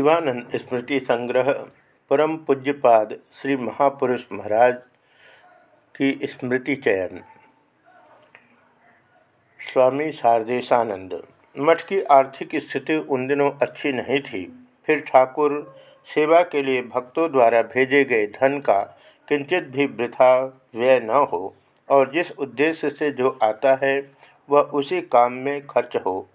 शिवानंद स्मृति संग्रह परम पूज्यपाद श्री महापुरुष महाराज की स्मृति चयन। स्वामी शारदेशानंद मठ की आर्थिक स्थिति उन दिनों अच्छी नहीं थी। फिर ठाकुर सेवा के लिए भक्तों द्वारा भेजे गए धन का किंचित भी वृथा व्यय न हो और जिस उद्देश्य से जो आता है, वह उसी काम में खर्च हो।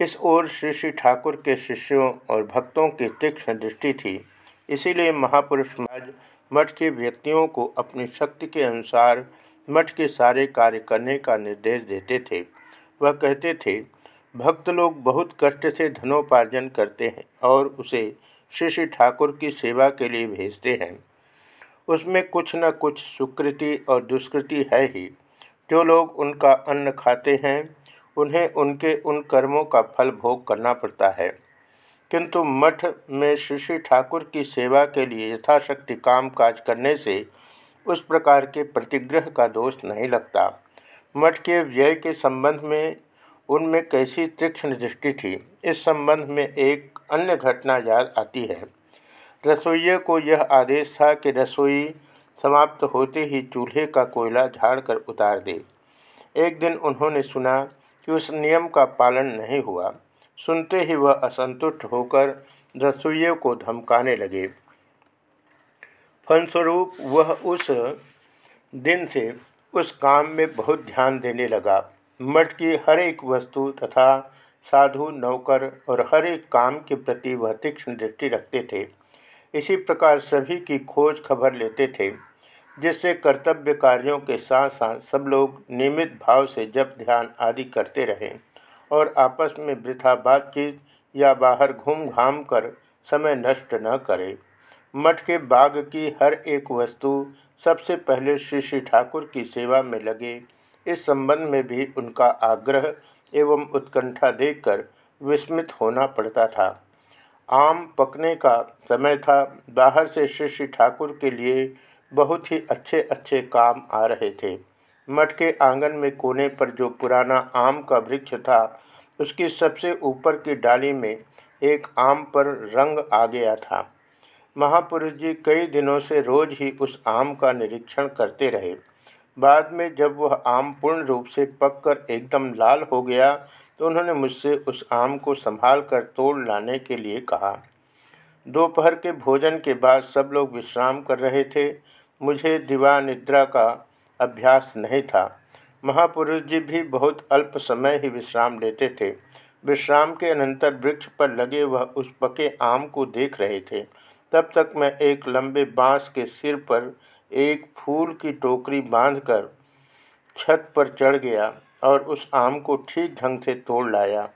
इस ओर श्री श्री ठाकुर के शिष्यों और भक्तों की तीक्ष्ण दृष्टि थी। इसीलिए महापुरुष महाराज मठ के व्यक्तियों को अपनी शक्ति के अनुसार मठ के सारे कार्य करने का निर्देश देते थे। वह कहते थे, भक्त लोग बहुत कष्ट से धनोपार्जन करते हैं और उसे श्री श्री ठाकुर की सेवा के लिए भेजते हैं। उसमें कुछ न कुछ सुकृति और दुष्कृति है ही। जो लोग उनका अन्न खाते हैं उन्हें उनके उन कर्मों का फल भोग करना पड़ता है। किंतु मठ में श्री श्री ठाकुर की सेवा के लिए यथाशक्ति काम काज करने से उस प्रकार के प्रतिग्रह का दोष नहीं लगता। मठ के व्यय के संबंध में उनमें कैसी तीक्ष्ण दृष्टि थी, इस संबंध में एक अन्य घटना याद आती है। रसोइये को यह आदेश था कि रसोई समाप्त होते ही चूल्हे का कोयला झाड़ कर उतार दे। एक दिन उन्होंने सुना कि उस नियम का पालन नहीं हुआ। सुनते ही वह असंतुष्ट होकर रसोइयों को धमकाने लगे। फलस्वरूप वह उस दिन से उस काम में बहुत ध्यान देने लगा। मठ की हर एक वस्तु तथा साधु, नौकर और हर एक काम के प्रति वह तीक्ष्ण दृष्टि रखते थे। इसी प्रकार सभी की खोज खबर लेते थे। जिससे कर्तव्य कार्यों के साथ साथ सब लोग नियमित भाव से जप, ध्यान आदि करते रहें और आपस में वृथा बातचीत या बाहर घूम घाम कर समय नष्ट न करें। मठ के बाग की हर एक वस्तु सबसे पहले श्री श्री ठाकुर की सेवा में लगे। इस संबंध में भी उनका आग्रह एवं उत्कंठा देखकर विस्मित होना पड़ता था। आम पकने का समय था। बाहर से श्री श्री ठाकुर के लिए बहुत ही अच्छे अच्छे काम आ रहे थे। मठ के आँगन में कोने पर जो पुराना आम का वृक्ष था, उसकी सबसे ऊपर की डाली में एक आम पर रंग आ गया था। महापुरुष जी कई दिनों से रोज ही उस आम का निरीक्षण करते रहे। बाद में जब वह आम पूर्ण रूप से पककर एकदम लाल हो गया तो उन्होंने मुझसे उस आम को संभाल कर तोड़ लाने के लिए कहा। दोपहर के भोजन के बाद सब लोग विश्राम कर रहे थे। मुझे दिवा निद्रा का अभ्यास नहीं था। महापुरुष जी भी बहुत अल्प समय ही विश्राम लेते थे। विश्राम के अनंतर वृक्ष पर लगे वह उस पके आम को देख रहे थे। तब तक मैं एक लंबे बाँस के सिर पर एक फूल की टोकरी बांधकर छत पर चढ़ गया और उस आम को ठीक ढंग से तोड़ लाया।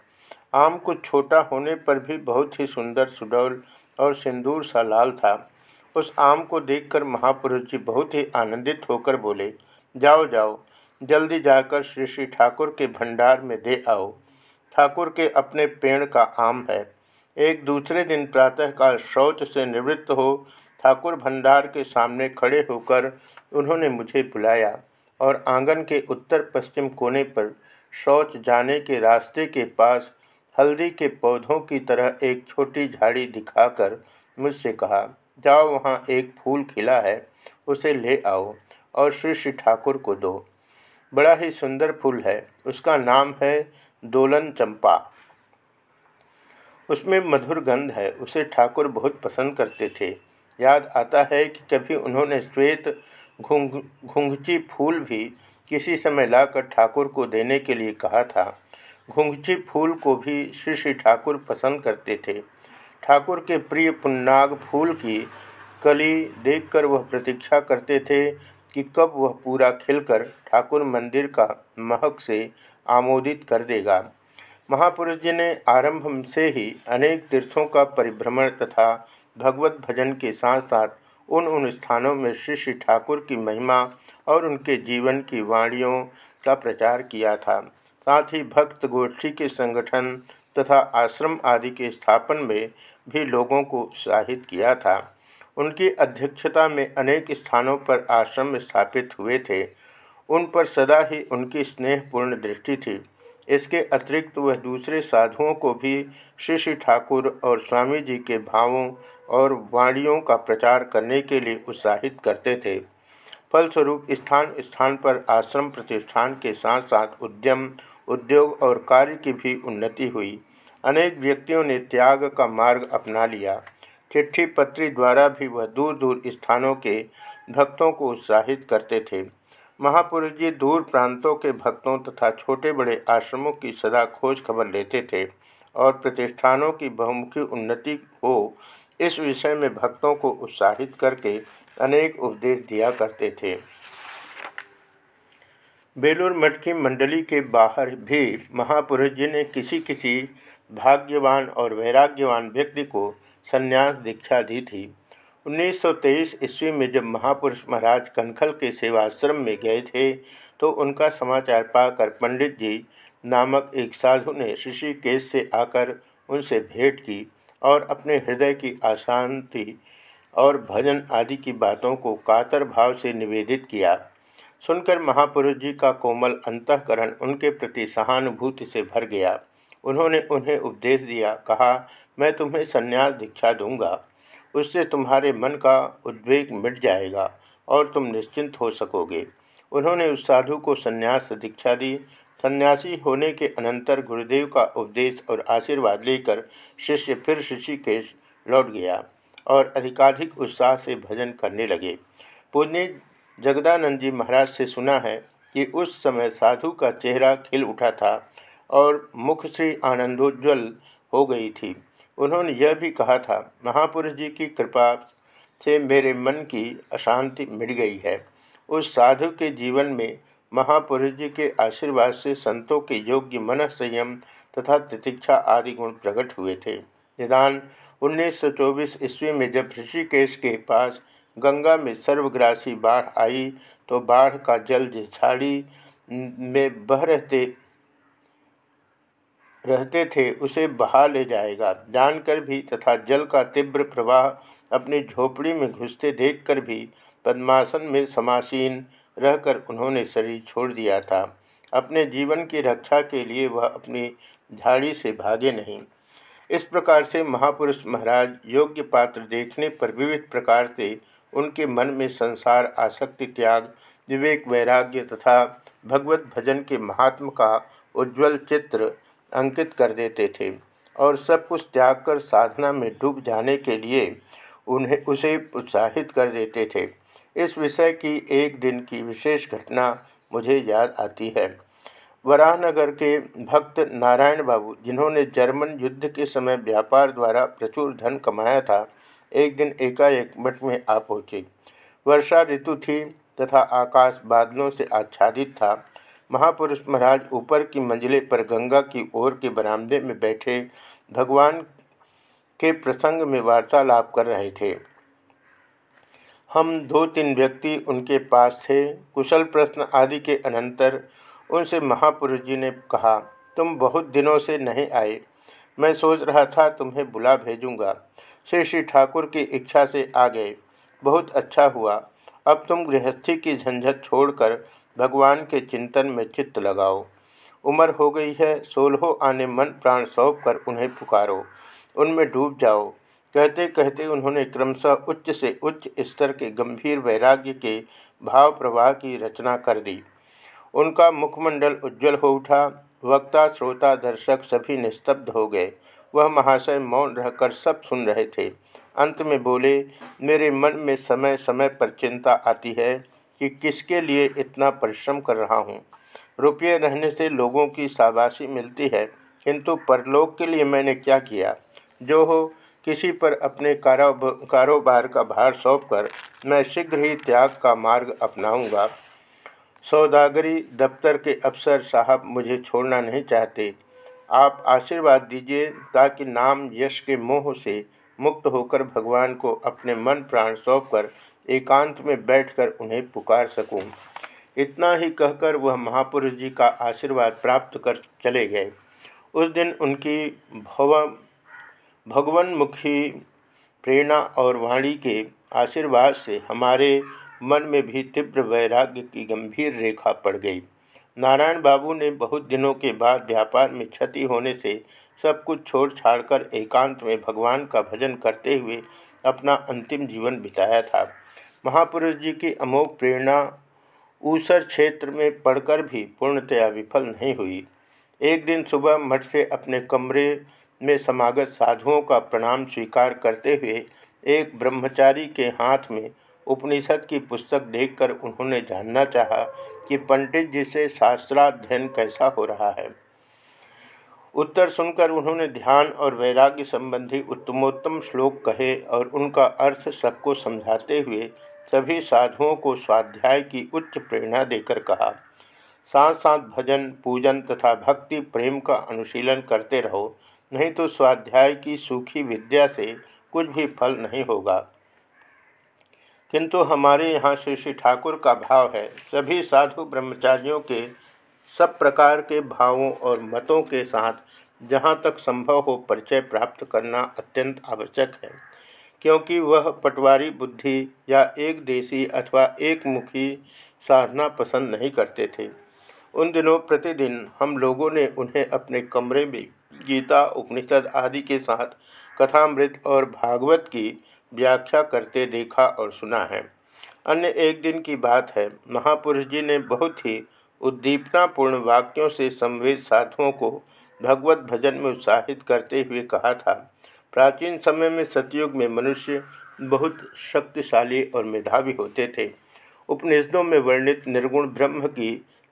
आम को छोटा होने पर भी बहुत ही सुंदर, सुडौल और सिंदूर सा लाल था। उस आम को देखकर महापुरुष जी बहुत ही आनंदित होकर बोले, जाओ जाओ, जल्दी जाकर श्री श्री ठाकुर के भंडार में दे आओ। ठाकुर के अपने पेड़ का आम है। एक दूसरे दिन प्रातःकाल शौच से निवृत्त हो ठाकुर भंडार के सामने खड़े होकर उन्होंने मुझे बुलाया और आँगन के उत्तर पश्चिम कोने पर शौच जाने के रास्ते के पास हल्दी के पौधों की तरह एक छोटी झाड़ी दिखाकर मुझसे कहा जाओ वहाँ एक फूल खिला है, उसे ले आओ और श्री श्री ठाकुर को दो। बड़ा ही सुंदर फूल है, उसका नाम है दोलन चंपा। उसमें मधुर गंध है, उसे ठाकुर बहुत पसंद करते थे। याद आता है कि कभी उन्होंने श्वेत घुंघ, घुंघची फूल भी किसी समय लाकर ठाकुर को देने के लिए कहा था। घुंघची फूल को भी श्री श्री ठाकुर पसंद करते थे। ठाकुर के प्रिय पुन्नाग फूल की कली देखकर वह प्रतीक्षा करते थे कि कब वह पूरा खिलकर ठाकुर मंदिर का महक से आमोदित कर देगा। महापुरुष जी ने आरंभ से ही अनेक तीर्थों का परिभ्रमण तथा भगवत भजन के साथ साथ उन उन स्थानों में श्री श्री ठाकुर की महिमा और उनके जीवन की वाणियों का प्रचार किया था। साथ ही भक्त गोष्ठी के संगठन तथा आश्रम आदि के स्थापन में भी लोगों को उत्साहित किया था। उनकी अध्यक्षता में अनेक स्थानों पर आश्रम स्थापित हुए थे। उन पर सदा ही उनकी स्नेहपूर्ण दृष्टि थी। इसके अतिरिक्त वह दूसरे साधुओं को भी श्री श्री ठाकुर और स्वामी जी के भावों और वाणियों का प्रचार करने के लिए उत्साहित करते थे। फलस्वरूप स्थान स्थान पर आश्रम प्रतिष्ठान के साथ साथ उद्यम, उद्योग और कार्य की भी उन्नति हुई। अनेक व्यक्तियों ने त्याग का मार्ग अपना लिया। चिट्ठी पत्री द्वारा भी वह दूर दूर स्थानों के भक्तों को उत्साहित करते थे। महापुरुष जी दूर प्रांतों के भक्तों तथा छोटे बड़े आश्रमों की सदा खोज खबर लेते थे और प्रतिष्ठानों की बहुमुखी उन्नति हो इस विषय में भक्तों को उत्साहित करके अनेक उपदेश दिया करते थे। बेलूर मठ की मंडली के बाहर भी महापुरुष जी ने किसी किसी भाग्यवान और वैराग्यवान व्यक्ति को संन्यास दीक्षा दी थी। 1923 ईस्वी में जब महापुरुष महाराज कनखल के सेवाश्रम में गए थे तो उनका समाचार पाकर पंडित जी नामक एक साधु ने ऋषिकेश से आकर उनसे भेंट की और अपने हृदय की अशांति और भजन आदि की बातों को कातर भाव से निवेदित किया। सुनकर महापुरुष जी का कोमल अंतकरण उनके प्रति सहानुभूति से भर गया। उन्होंने उन्हें उपदेश दिया, कहा, मैं तुम्हें संन्यास दीक्षा दूँगा। उससे तुम्हारे मन का उद्वेग मिट जाएगा और तुम निश्चिंत हो सकोगे। उन्होंने उस साधु को संन्यास दीक्षा दी। सन्यासी होने के अनंतर गुरुदेव का उपदेश और आशीर्वाद लेकर शिष्य फिर ऋषिकेश लौट गया और अधिकाधिक उत्साह से भजन करने लगे। पूज्य जगदानंद जी महाराज से सुना है कि उस समय साधु का चेहरा खिल उठा था। और मुख से आनंदोज्वल हो गई थी। उन्होंने यह भी कहा था, महापुरुष जी की कृपा से मेरे मन की अशांति मिट गई है। उस साधु के जीवन में महापुरुष जी के आशीर्वाद से संतों के योग्य मन संयम तथा तितिक्षा आदि गुण प्रकट हुए थे। निदान 1924 ईस्वी में जब ऋषिकेश के पास गंगा में सर्वग्रासी बाढ़ आई तो बाढ़ का जल झाड़ी में बह रहते रहते थे, उसे बहा ले जाएगा। जानकर भी तथा जल का तीव्र प्रवाह अपनी झोपड़ी में घुसते देखकर भी पद्मासन में समासीन रहकर उन्होंने शरीर छोड़ दिया था। अपने जीवन की रक्षा के लिए वह अपनी झाड़ी से भागे नहीं। इस प्रकार से महापुरुष महाराज योग्य पात्र देखने पर विविध प्रकार से उनके मन में संसार, आसक्ति, त्याग, विवेक, वैराग्य तथा भगवत भजन के महात्म का उज्ज्वल चित्र अंकित कर देते थे और सब कुछ त्याग कर साधना में डूब जाने के लिए उन्हें उसे उत्साहित कर देते थे। इस विषय की एक दिन की विशेष घटना मुझे याद आती है। वराहनगर के भक्त नारायण बाबू, जिन्होंने जर्मन युद्ध के समय व्यापार द्वारा प्रचुर धन कमाया था, एक दिन एकाएक मठ में आ पहुँचे। वर्षा ऋतु थी तथा आकाश बादलों से आच्छादित था। महापुरुष महाराज ऊपर की मंजिले पर गंगा की ओर के बरामदे में बैठे भगवान के प्रसंग में वार्तालाप कर रहे थे। हम दो तीन व्यक्ति उनके पास थे। कुशल प्रश्न आदि के अनंतर उनसे महापुरुष जी ने कहा, तुम बहुत दिनों से नहीं आए। मैं सोच रहा था तुम्हें बुला भेजूँगा। श्री श्री ठाकुर की इच्छा से आ गए। बहुत अच्छा हुआ। अब तुम गृहस्थी की झंझट छोड़कर भगवान के चिंतन में चित्त लगाओ। उम्र हो गई है, सोलहो आने मन प्राण सौंप कर उन्हें पुकारो। उनमें डूब जाओ। कहते कहते उन्होंने क्रमशः उच्च से उच्च स्तर के गंभीर वैराग्य के भाव प्रवाह की रचना कर दी। उनका मुखमंडल उज्जवल हो उठा। वक्ता, श्रोता, दर्शक सभी निस्तब्ध हो गए। वह महाशय मौन रहकर सब सुन रहे थे। अंत में बोले, मेरे मन में समय समय पर चिंता आती है। कि किसके लिए इतना परिश्रम कर रहा हूँ? रुपये रहने से लोगों की शाबाशी मिलती है, किंतु परलोक के लिए मैंने क्या किया? जो हो, किसी पर अपने कारोबार का भार सौंप कर मैं शीघ्र ही त्याग का मार्ग अपनाऊँगा। सौदागरी दफ्तर के अफसर साहब मुझे छोड़ना नहीं चाहते। आप आशीर्वाद दीजिए ताकि नाम यश के मोह से मुक्त होकर भगवान को अपने मन प्राण सौंप कर एकांत में बैठकर उन्हें पुकार सकूँ। इतना ही कहकर वह महापुरुष जी का आशीर्वाद प्राप्त कर चले गए। उस दिन उनकी भव, भगवनमुखी प्रेरणा और वाणी के आशीर्वाद से हमारे मन में भी तीव्र वैराग्य की गंभीर रेखा पड़ गई। नारायण बाबू ने बहुत दिनों के बाद व्यापार में क्षति होने से सब कुछ छोड़ छाड़कर एकांत में भगवान का भजन करते हुए अपना अंतिम जीवन बिताया था। महापुरुष जी की अमोघ प्रेरणा ऊसर क्षेत्र में पढ़कर भी पूर्णतया विफल नहीं हुई। एक दिन सुबह मठ से अपने कमरे में समागत साधुओं का प्रणाम स्वीकार करते हुए एक ब्रह्मचारी के हाथ में उपनिषद की पुस्तक देखकर उन्होंने जानना चाहा कि पंडित जी से शास्त्राध्ययन कैसा हो रहा है। उत्तर सुनकर उन्होंने ध्यान और वैराग्य संबंधी उत्तमोत्तम श्लोक कहे और उनका अर्थ सबको समझाते हुए सभी साधुओं को स्वाध्याय की उच्च प्रेरणा देकर कहा साथ साथ भजन, पूजन तथा भक्ति प्रेम का अनुशीलन करते रहो, नहीं तो स्वाध्याय की सूखी विद्या से कुछ भी फल नहीं होगा। किंतु हमारे यहाँ श्री श्री ठाकुर का भाव है। सभी साधु ब्रह्मचारियों के सब प्रकार के भावों और मतों के साथ जहाँ तक संभव हो परिचय प्राप्त करना अत्यंत आवश्यक है। क्योंकि वह पटवारी, बुद्धि या एक देशी अथवा एक मुखी साधना पसंद नहीं करते थे। उन दिनों प्रतिदिन हम लोगों ने उन्हें अपने कमरे में गीता, उपनिषद आदि के साथ कथामृत और भागवत की व्याख्या करते देखा और सुना है। अन्य एक दिन की बात है, महापुरुष जी ने बहुत ही उद्दीपनापूर्ण वाक्यों से संवेद साधुओं को भगवत भजन में उत्साहित करते हुए कहा था। प्राचीन समय में सतयुग में मनुष्य बहुत शक्तिशाली और मेधावी होते थे। उपनिषदों में वर्णित निर्गुण ब्रह्म की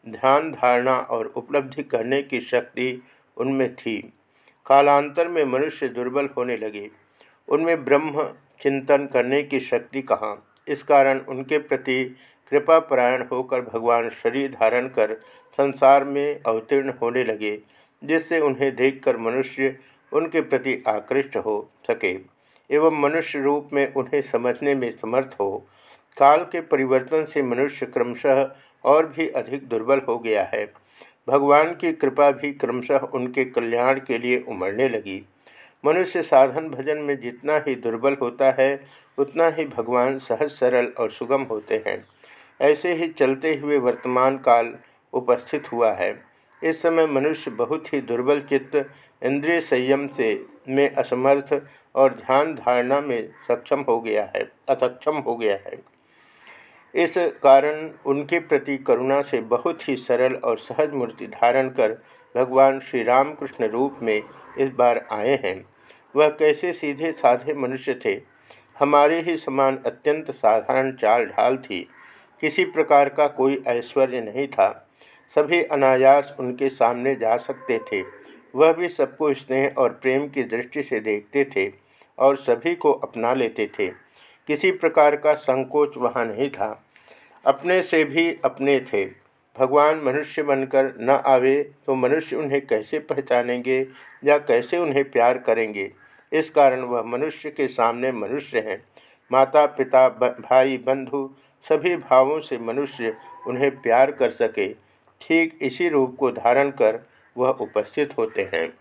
ध्यान धारणा और उपलब्धि करने की शक्ति उनमें थी। कालांतर में मनुष्य दुर्बल होने लगे। उनमें ब्रह्म चिंतन करने की शक्ति कहाँ? इस कारण उनके प्रति कृपापरायण होकर भगवान शरीर धारण कर संसार में अवतीर्ण होने लगे, जिससे उन्हें देखकर मनुष्य उनके प्रति आकृष्ट हो सके एवं मनुष्य रूप में उन्हें समझने में समर्थ हो। काल के परिवर्तन से मनुष्य क्रमशः और भी अधिक दुर्बल हो गया है। भगवान की कृपा भी क्रमशः उनके कल्याण के लिए उमड़ने लगी। मनुष्य साधन भजन में जितना ही दुर्बल होता है, उतना ही भगवान सहज सरल और सुगम होते हैं। ऐसे ही चलते हुए वर्तमान काल उपस्थित हुआ है। इस समय मनुष्य बहुत ही दुर्बल चित्त इंद्रिय संयम से में असमर्थ और ध्यान धारणा में सक्षम हो गया है, असक्षम हो गया है। इस कारण उनके प्रति करुणा से बहुत ही सरल और सहज मूर्ति धारण कर भगवान श्री रामकृष्ण रूप में इस बार आए हैं। वह कैसे सीधे साधे मनुष्य थे? हमारे ही समान अत्यंत साधारण चाल ढाल थी। किसी प्रकार का कोई ऐश्वर्य नहीं था। सभी अनायास उनके सामने जा सकते थे। वह भी सबको स्नेह और प्रेम की दृष्टि से देखते थे और सभी को अपना लेते थे। किसी प्रकार का संकोच वहाँ नहीं था। अपने से भी अपने थे। भगवान मनुष्य बनकर न आवे तो मनुष्य उन्हें कैसे पहचानेंगे या कैसे उन्हें प्यार करेंगे? इस कारण वह मनुष्य के सामने मनुष्य हैं। माता, पिता भाई, बंधु सभी भावों से मनुष्य उन्हें प्यार कर सके। ठीक इसी रूप को धारण कर वह उपस्थित होते हैं।